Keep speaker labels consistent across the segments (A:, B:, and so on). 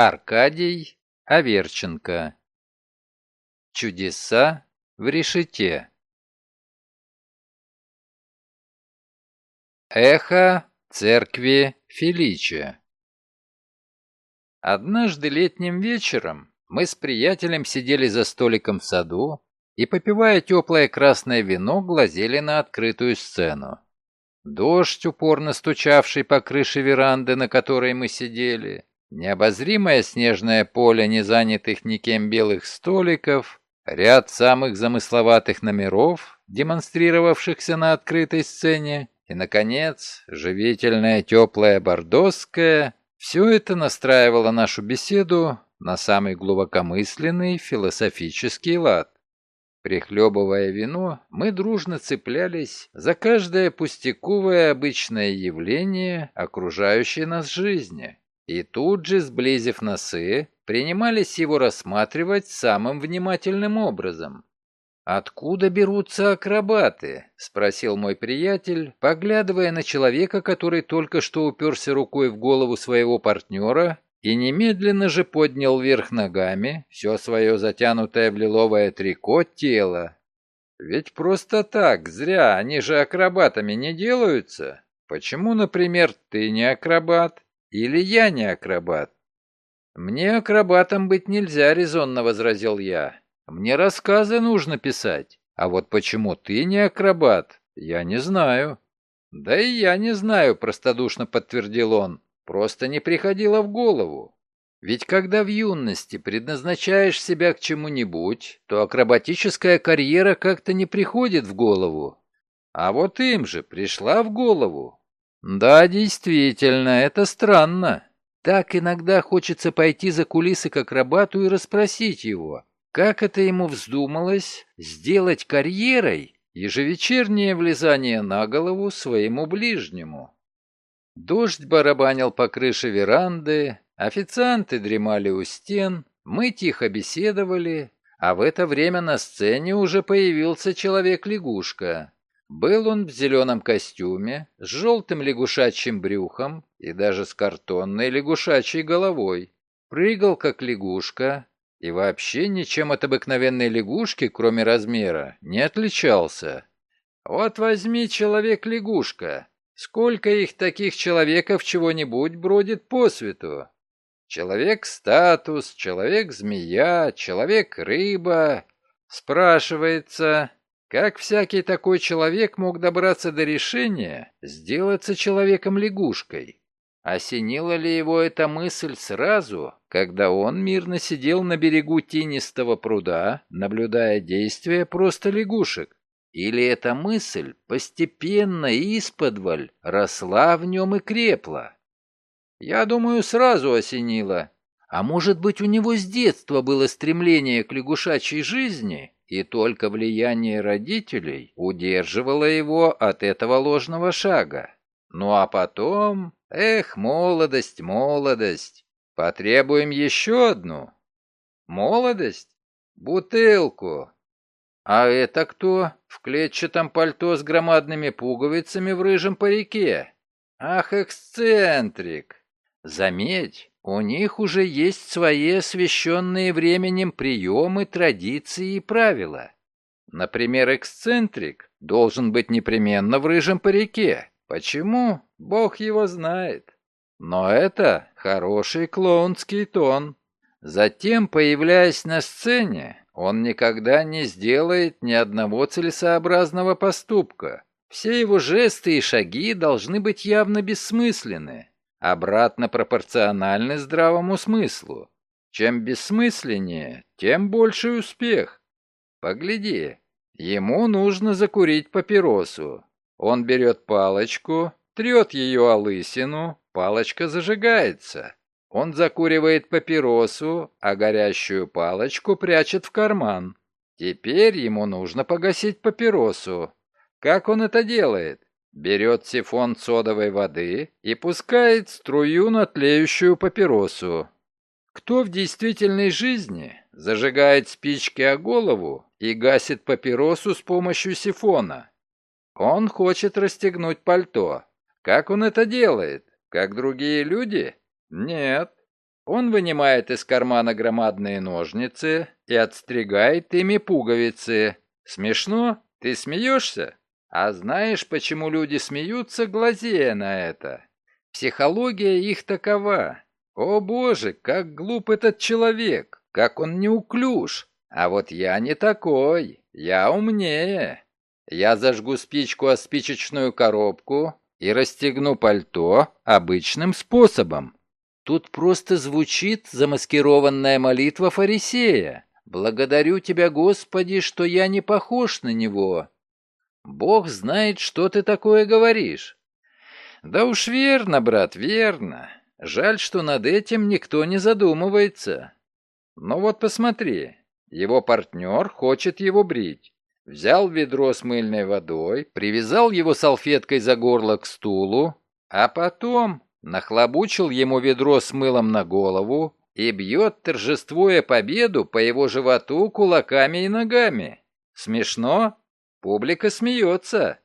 A: Аркадий Аверченко. Чудеса в решете. Эхо церкви Феличия. Однажды летним вечером мы с приятелем сидели за столиком в саду и, попивая теплое красное вино, глазели на открытую сцену. Дождь, упорно стучавший по крыше веранды, на которой мы сидели, Необозримое снежное поле незанятых никем белых столиков, ряд самых замысловатых номеров, демонстрировавшихся на открытой сцене, и, наконец, живительная теплая бордосская, все это настраивало нашу беседу на самый глубокомысленный философический лад. Прихлебывая вино, мы дружно цеплялись за каждое пустяковое обычное явление окружающей нас жизни. И тут же, сблизив носы, принимались его рассматривать самым внимательным образом. «Откуда берутся акробаты?» — спросил мой приятель, поглядывая на человека, который только что уперся рукой в голову своего партнера и немедленно же поднял вверх ногами все свое затянутое в лиловое трико тело. «Ведь просто так, зря, они же акробатами не делаются. Почему, например, ты не акробат?» Или я не акробат? Мне акробатом быть нельзя, резонно возразил я. Мне рассказы нужно писать. А вот почему ты не акробат, я не знаю. Да и я не знаю, простодушно подтвердил он. Просто не приходило в голову. Ведь когда в юности предназначаешь себя к чему-нибудь, то акробатическая карьера как-то не приходит в голову. А вот им же пришла в голову. Да, действительно, это странно. Так иногда хочется пойти за кулисы к акробату и расспросить его, как это ему вздумалось сделать карьерой ежевечернее влезание на голову своему ближнему. Дождь барабанил по крыше веранды, официанты дремали у стен, мы тихо беседовали, а в это время на сцене уже появился человек-лягушка. Был он в зеленом костюме, с желтым лягушачьим брюхом и даже с картонной лягушачьей головой. Прыгал, как лягушка, и вообще ничем от обыкновенной лягушки, кроме размера, не отличался. Вот возьми человек-лягушка. Сколько их таких человеков чего-нибудь бродит по свету? Человек-статус, человек-змея, человек-рыба. Спрашивается, как всякий такой человек мог добраться до решения сделаться человеком-лягушкой? Осенила ли его эта мысль сразу, когда он мирно сидел на берегу тенистого пруда, наблюдая действия просто лягушек? Или эта мысль постепенно и исподволь росла в нем и крепла? Я думаю, сразу осенила. А может быть, у него с детства было стремление к лягушачьей жизни, и только влияние родителей удерживало его от этого ложного шага. Ну а потом, эх, молодость, молодость, потребуем еще одну. Молодость? Бутылку. А это кто? В клетчатом пальто с громадными пуговицами в рыжем парике. Ах, эксцентрик. Заметь, у них уже есть свои освященные временем приемы, традиции и правила. Например, эксцентрик должен быть непременно в рыжем парике. Почему? Бог его знает. Но это хороший клоунский тон. Затем, появляясь на сцене, он никогда не сделает ни одного целесообразного поступка. Все его жесты и шаги должны быть явно бессмысленны обратно пропорциональны здравому смыслу. Чем бессмысленнее, тем больший успех. Погляди, ему нужно закурить папиросу. Он берет палочку, трет ее о лысину, палочка зажигается. Он закуривает папиросу, а горящую палочку прячет в карман. Теперь ему нужно погасить папиросу. Как он это делает? Берет сифон содовой воды и пускает струю на тлеющую папиросу. Кто в действительной жизни зажигает спички о голову и гасит папиросу с помощью сифона? Он хочет расстегнуть пальто. Как он это делает? Как другие люди? Нет. Он вынимает из кармана громадные ножницы и отстригает ими пуговицы. Смешно? Ты смеешься? А знаешь, почему люди смеются, глазея на это? Психология их такова. О боже, как глуп этот человек, как он неуклюж. А вот я не такой, я умнее. Я зажгу спичку о спичечную коробку и расстегну пальто обычным способом. Тут просто звучит замаскированная молитва фарисея. «Благодарю тебя, Господи, что я не похож на него». Бог знает, что ты такое говоришь. Да уж верно, брат, верно. Жаль, что над этим никто не задумывается. Но вот посмотри, его партнер хочет его брить. Взял ведро с мыльной водой, привязал его салфеткой за горло к стулу, а потом нахлобучил ему ведро с мылом на голову и бьет, торжествуя победу, по его животу кулаками и ногами. Смешно? Публика смеется.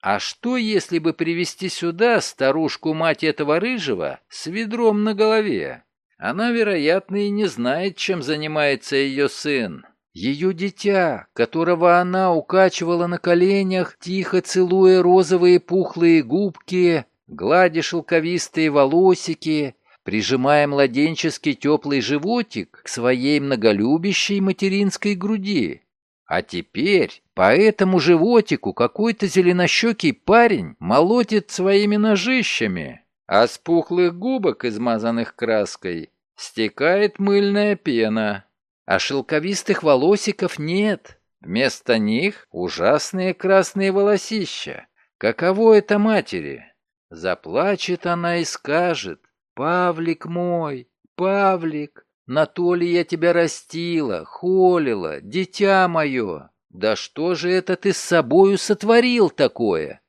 A: А что, если бы привести сюда старушку-мать этого рыжего с ведром на голове? Она, вероятно, и не знает, чем занимается ее сын. Ее дитя, которого она укачивала на коленях, тихо целуя розовые пухлые губки, гладя шелковистые волосики, прижимая младенческий теплый животик к своей многолюбящей материнской груди. А теперь по этому животику какой-то зеленощекий парень молотит своими ножищами, а с пухлых губок, измазанных краской, стекает мыльная пена, а шелковистых волосиков нет. Вместо них ужасные красные волосища. Каково это матери? Заплачет она и скажет, «Павлик мой, Павлик, на то ли я тебя растила, холила, дитя мое? Да что же это ты с собою сотворил такое?»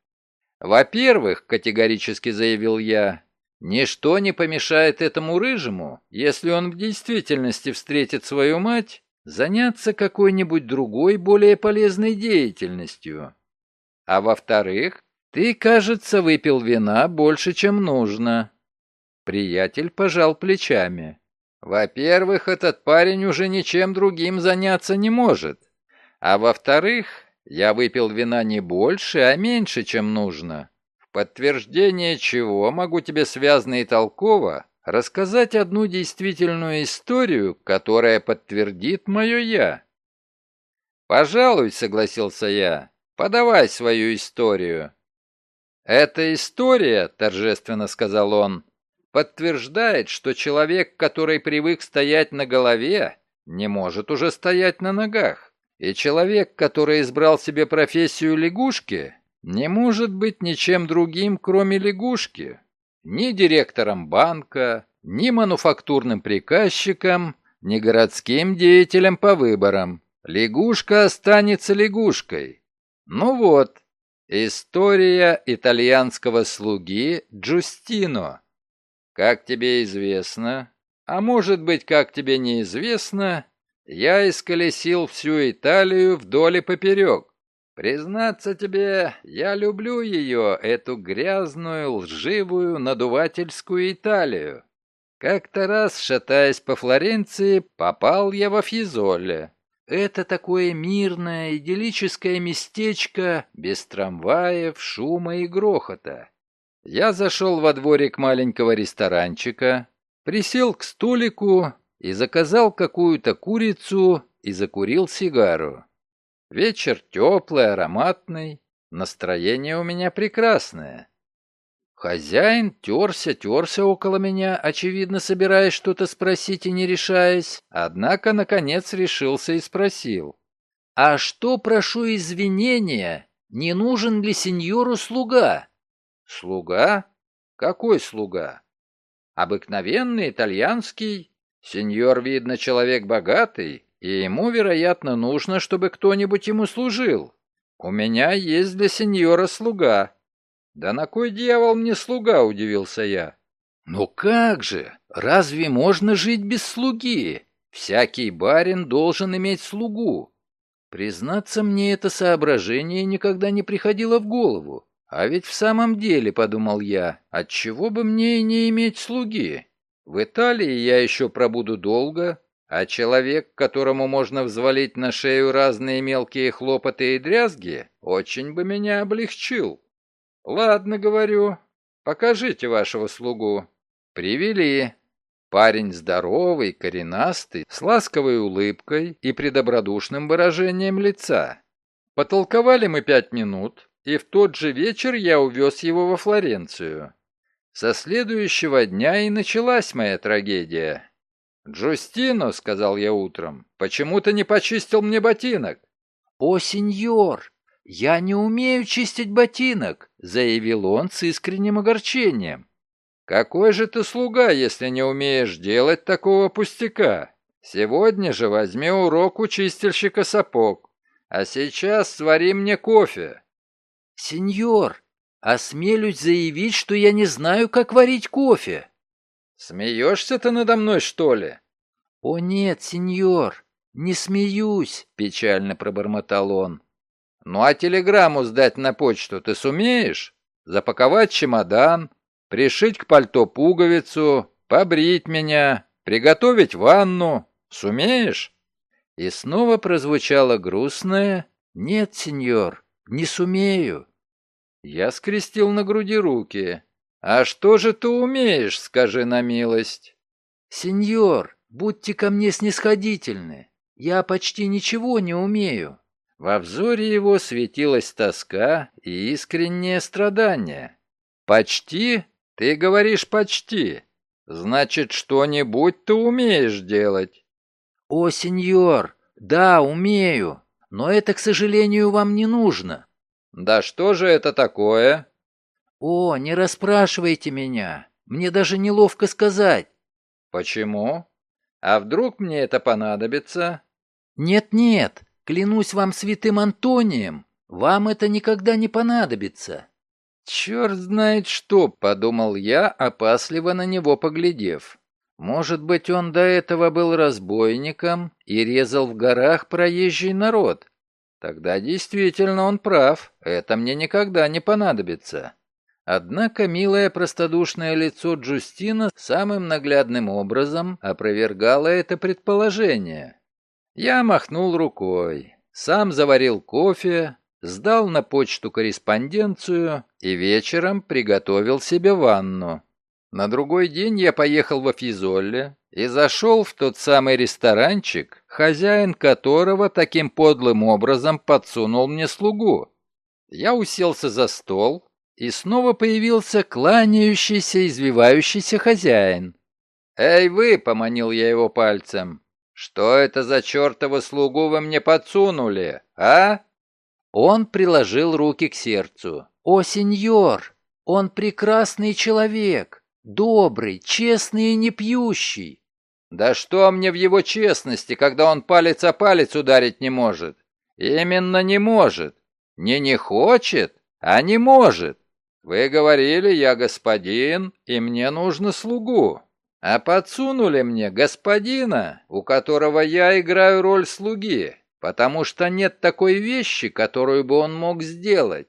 A: «Во-первых, — категорически заявил я, — ничто не помешает этому рыжему, если он в действительности встретит свою мать, заняться какой-нибудь другой, более полезной деятельностью. А во-вторых, ты, кажется, выпил вина больше, чем нужно». Приятель пожал плечами. Во-первых, этот парень уже ничем другим заняться не может. А во-вторых, я выпил вина не больше, а меньше, чем нужно. В подтверждение чего могу тебе связно и толково рассказать одну действительную историю, которая подтвердит мое «я». «Пожалуй», — согласился я, — «подавай свою историю». «Эта история», — торжественно сказал он, подтверждает, что человек, который привык стоять на голове, не может уже стоять на ногах. И человек, который избрал себе профессию лягушки, не может быть ничем другим, кроме лягушки. Ни директором банка, ни мануфактурным приказчиком, ни городским деятелем по выборам. Лягушка останется лягушкой. Ну вот, история итальянского слуги Джустино. Как тебе известно, а может быть, как тебе неизвестно, я исколесил всю Италию вдоль и поперек. Признаться тебе, я люблю ее, эту грязную, лживую, надувательскую Италию. Как-то раз, шатаясь по Флоренции, попал я во Фьезоле. Это такое мирное, идиллическое местечко, без трамваев, шума и грохота. Я зашел во дворик маленького ресторанчика, присел к столику и заказал какую-то курицу и закурил сигару. Вечер теплый, ароматный, настроение у меня прекрасное. Хозяин терся, терся около меня, очевидно, собираясь что-то спросить и не решаясь, однако, наконец, решился и спросил. «А что, прошу извинения, не нужен ли сеньору слуга?» Слуга? Какой слуга? Обыкновенный итальянский. Сеньор, видно, человек богатый, и ему, вероятно, нужно, чтобы кто-нибудь ему служил. У меня есть для сеньора слуга. Да на кой дьявол мне слуга, удивился я. Ну как же, разве можно жить без слуги? Всякий барин должен иметь слугу. Признаться, мне это соображение никогда не приходило в голову. А ведь в самом деле, подумал я, отчего бы мне и не иметь слуги? В Италии я еще пробуду долго, а человек, которому можно взвалить на шею разные мелкие хлопоты и дрязги, очень бы меня облегчил. Ладно, говорю, покажите вашего слугу. Привели. Парень здоровый, коренастый, с ласковой улыбкой и предобродушным выражением лица. Потолковали мы пять минут, и в тот же вечер я увез его во Флоренцию. Со следующего дня и началась моя трагедия. «Джустино», — сказал я утром, — «почему ты не почистил мне ботинок?»
B: «О, сеньор, я не умею чистить ботинок», — заявил он с искренним огорчением.
A: «Какой же ты слуга, если не умеешь делать такого пустяка? Сегодня же возьми урок у чистильщика сапог, а сейчас свари мне кофе».
B: «Сеньор, осмелюсь заявить, что я не знаю, как варить кофе».
A: «Смеешься ты надо мной, что ли?»
B: «О нет, сеньор, не смеюсь», — печально пробормотал он.
A: «Ну а телеграмму сдать на почту ты сумеешь? Запаковать чемодан, пришить к пальто пуговицу, побрить меня, приготовить ванну. Сумеешь?»
B: И снова прозвучало грустное «Нет, сеньор, не сумею».
A: Я скрестил на груди руки. «А что же ты умеешь, скажи на милость?»
B: «Сеньор, будьте ко мне снисходительны. Я почти ничего не умею».
A: Во взоре его светилась тоска и искреннее страдание. «Почти? Ты говоришь почти. Значит, что-нибудь ты умеешь делать».
B: «О, сеньор, да, умею, но это, к сожалению, вам не нужно».
A: «Да что же это такое?»
B: «О, не расспрашивайте меня. Мне даже неловко сказать».
A: «Почему? А вдруг мне это понадобится?»
B: «Нет-нет, клянусь вам святым Антонием, вам это никогда не понадобится».
A: «Черт знает что», — подумал я, опасливо на него поглядев. «Может быть, он до этого был разбойником и резал в горах проезжий народ? Тогда действительно он прав, это мне никогда не понадобится». Однако милое простодушное лицо Джустина самым наглядным образом опровергало это предположение. Я махнул рукой, сам заварил кофе, сдал на почту корреспонденцию и вечером приготовил себе ванну. На другой день я поехал во Физолле и зашел в тот самый ресторанчик, хозяин которого таким подлым образом подсунул мне слугу. Я уселся за стол, и снова появился кланяющийся, извивающийся хозяин. «Эй вы!» — поманил я его пальцем. «Что это за чертова слугу вы мне подсунули, а?»
B: Он приложил руки к сердцу. «О, сеньор! Он прекрасный человек, добрый, честный и не пьющий!»
A: «Да что мне в его честности, когда он палец о палец ударить не может?» «Именно не может. Не не хочет, а не может. Вы говорили, я господин, и мне нужно слугу. А подсунули мне господина, у которого я играю роль слуги, потому что нет такой вещи, которую бы он мог сделать.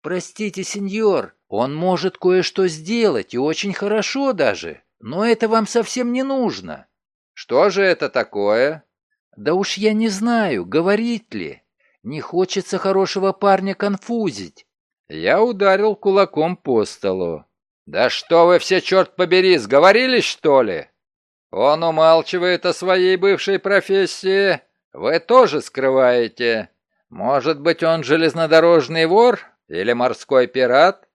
B: Простите, сеньор, он может кое-что сделать, и очень хорошо даже, но это вам совсем не нужно.
A: Что же это такое?
B: Да уж я не знаю, говорит ли. Не хочется хорошего парня конфузить.
A: Я ударил кулаком по столу. «Да что вы все, черт побери, сговорились, что ли? Он умалчивает о своей бывшей профессии. Вы тоже скрываете. Может быть, он железнодорожный вор или морской пират?»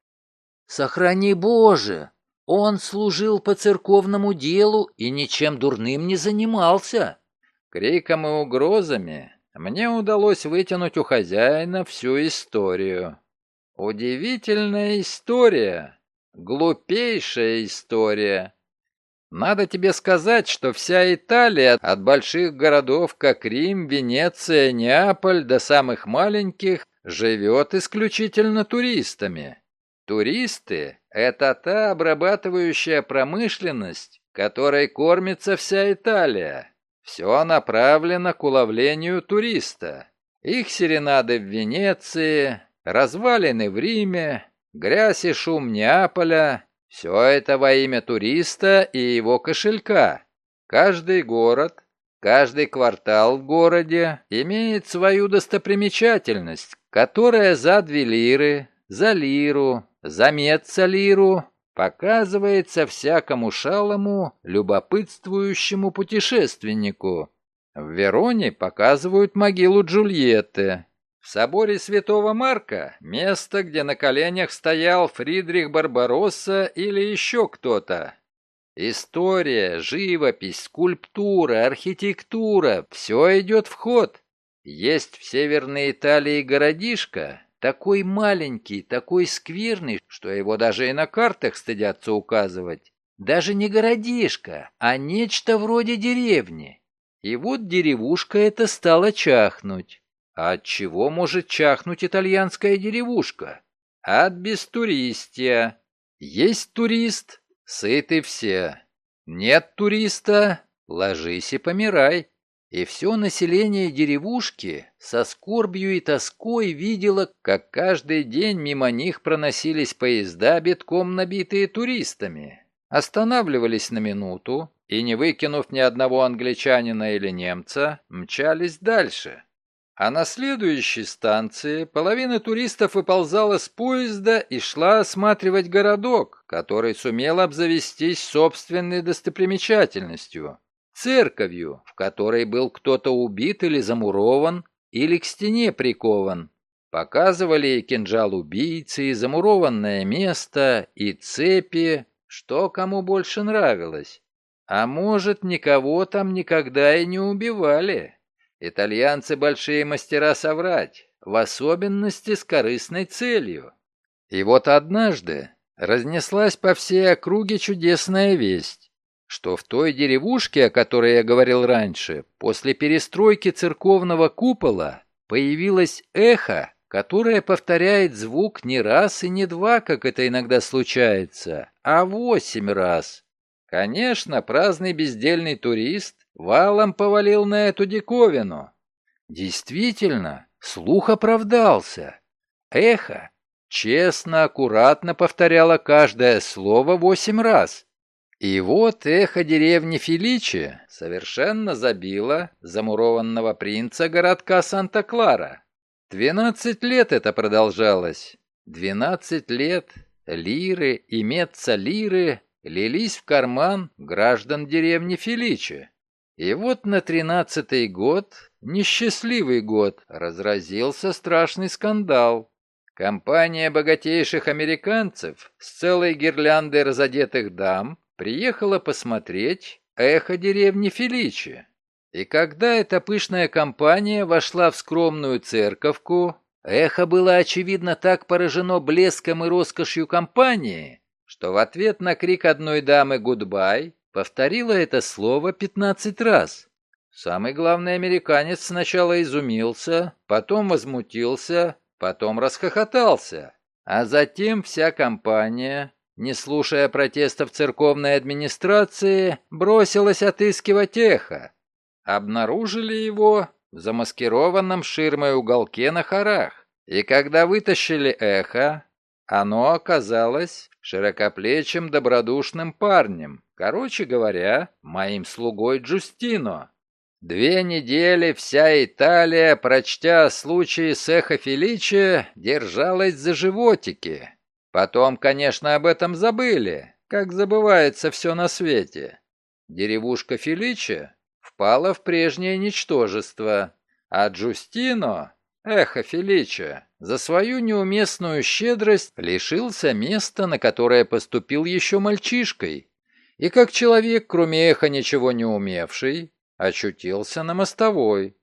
B: «Сохрани Боже! Он служил по церковному делу и ничем дурным не занимался!»
A: Криком и угрозами мне удалось вытянуть у хозяина всю историю. Удивительная история. Глупейшая история. Надо тебе сказать, что вся Италия, от больших городов, как Рим, Венеция, Неаполь, до самых маленьких, живет исключительно туристами. Туристы – это та обрабатывающая промышленность, которой кормится вся Италия. Все направлено к уловлению туриста. Их серенады в Венеции, развалины в Риме, грязь и шум Неаполя, Все это во имя туриста и его кошелька. Каждый город, каждый квартал в городе имеет свою достопримечательность, которая за две лиры, за лиру, за медцалиру показывается всякому шалому, любопытствующему путешественнику. В Вероне показывают могилу Джульетты. В соборе Святого Марка – место, где на коленях стоял Фридрих Барбаросса или еще кто-то. История, живопись, скульптура, архитектура – все идет в ход. Есть в Северной Италии городишко, такой маленький, такой скверный, что его даже и на картах стыдятся указывать. Даже не городишко, а нечто вроде деревни. И вот деревушка эта стала чахнуть. А от чего может чахнуть итальянская деревушка? От бестуристия. Есть турист, сыты все. Нет туриста, ложись и помирай. И все население деревушки со скорбью и тоской видело, как каждый день мимо них проносились поезда, битком набитые туристами. Останавливались на минуту и, не выкинув ни одного англичанина или немца, мчались дальше. А на следующей станции половина туристов выползала с поезда и шла осматривать городок, который сумел обзавестись собственной достопримечательностью церковью, в которой был кто-то убит или замурован, или к стене прикован. Показывали кинжал убийцы, и замурованное место, и цепи, что кому больше нравилось. А может, никого там никогда и не убивали. Итальянцы большие мастера соврать, в особенности с корыстной целью. И вот однажды разнеслась по всей округе чудесная весть что в той деревушке, о которой я говорил раньше, после перестройки церковного купола появилось эхо, которое повторяет звук не раз и не два, как это иногда случается, а восемь раз. Конечно, праздный бездельный турист валом повалил на эту диковину. Действительно, слух оправдался. Эхо честно, аккуратно повторяло каждое слово восемь раз. И вот эхо деревни Феличи совершенно забило замурованного принца городка Санта-Клара. Двенадцать лет это продолжалось. Двенадцать лет лиры и медца-лиры лились в карман граждан деревни Феличи. И вот на тринадцатый год, несчастливый год, разразился страшный скандал. Компания богатейших американцев с целой гирляндой разодетых дам приехала посмотреть эхо деревни Феличи. И когда эта пышная компания вошла в скромную церковку, эхо было, очевидно, так поражено блеском и роскошью компании, что в ответ на крик одной дамы «Goodbye» повторило это слово пятнадцать раз. Самый главный американец сначала изумился, потом возмутился, потом расхохотался, а затем вся компания, не слушая протестов церковной администрации, бросилась отыскивать эхо. Обнаружили его в замаскированном ширмой уголке на хорах. И когда вытащили эхо, оно оказалось широкоплечим добродушным парнем, короче говоря, моим слугой Джустино. Две недели вся Италия, прочтя о с эхо Феличи, держалась за животики, Потом, конечно, об этом забыли, как забывается все на свете. Деревушка Феличи впала в прежнее ничтожество, а Джустино, эхо Феличи, за свою неуместную щедрость лишился места, на которое поступил еще мальчишкой, и как человек, кроме эха ничего не умевший, очутился на мостовой.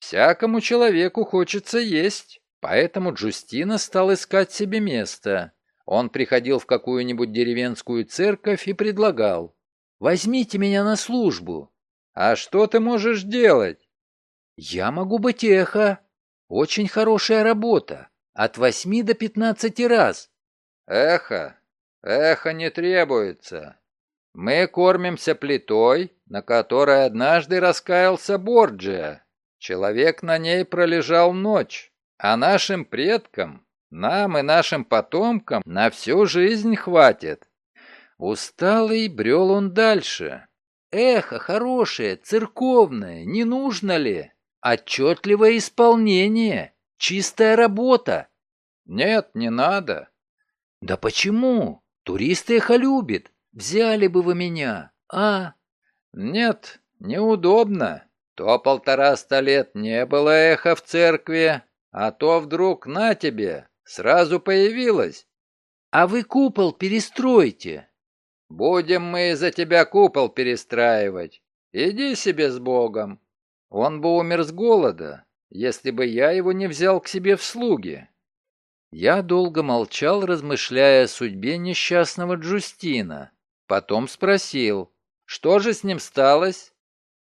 A: Всякому человеку хочется есть, поэтому Джустина стал искать себе место. Он приходил в какую-нибудь деревенскую церковь и предлагал «Возьмите меня на службу». «А что ты можешь делать?» «Я могу быть эхо. Очень хорошая работа. От восьми до пятнадцати раз». «Эхо? Эхо не требуется. Мы кормимся плитой, на которой однажды раскаялся Борджия. Человек на ней пролежал ночь, а нашим предкам нам и нашим потомкам на всю жизнь хватит.
B: Усталый брел он дальше. Эхо хорошее, церковное, не нужно ли? Отчетливое исполнение, чистая работа.
A: Нет, не надо.
B: Да почему? Туристы эхо любят. Взяли бы вы меня, а?
A: Нет, неудобно. То полтораста лет не было эхо в церкви, а то вдруг на тебе сразу появилось.
B: А вы купол перестройте.
A: Будем мы за тебя купол перестраивать. Иди себе с Богом. Он бы умер с голода, если бы я его не взял к себе в слуги.
B: Я долго молчал, размышляя о судьбе несчастного Джустина. Потом спросил, что же с ним сталось?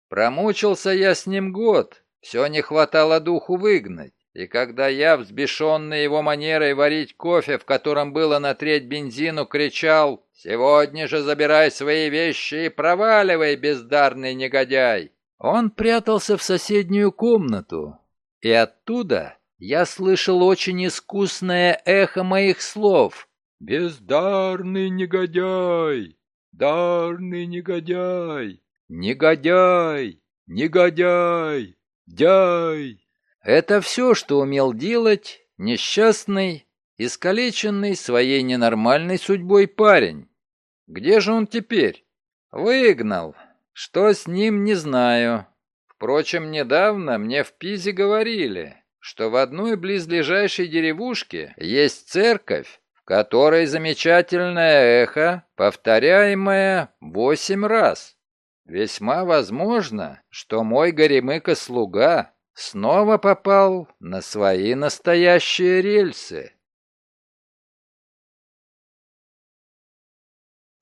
A: Промучился я с ним год, все не хватало духу выгнать. И когда я, взбешенный его манерой варить кофе, в котором было на треть бензину, кричал «Сегодня же забирай свои вещи и проваливай, бездарный негодяй!»
B: Он прятался в соседнюю комнату, и оттуда я слышал очень искусное эхо моих слов.
A: «Бездарный негодяй! Дарный негодяй! Негодяй! Негодяй! Дяй!»
B: Это все, что умел делать несчастный, искалеченный своей ненормальной судьбой парень. Где же он теперь? Выгнал. Что с ним, не знаю. Впрочем, недавно мне в Пизе говорили, что в одной близлежащей деревушке есть церковь, в которой замечательное эхо, повторяемое восемь раз. Весьма возможно, что мой горемыка-слуга снова попал на свои настоящие рельсы.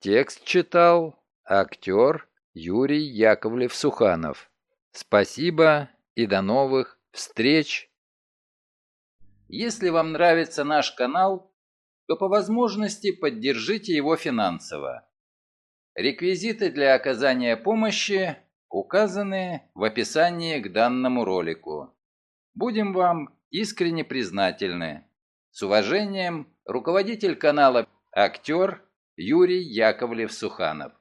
B: Текст читал актер Юрий Яковлев-Суханов. Спасибо и до новых встреч! Если вам нравится наш канал, то по возможности поддержите его финансово. Реквизиты для оказания помощи указаны в описании к данному ролику. Будем вам искренне признательны. С уважением, руководитель канала «Актер» Юрий Яковлев-Суханов.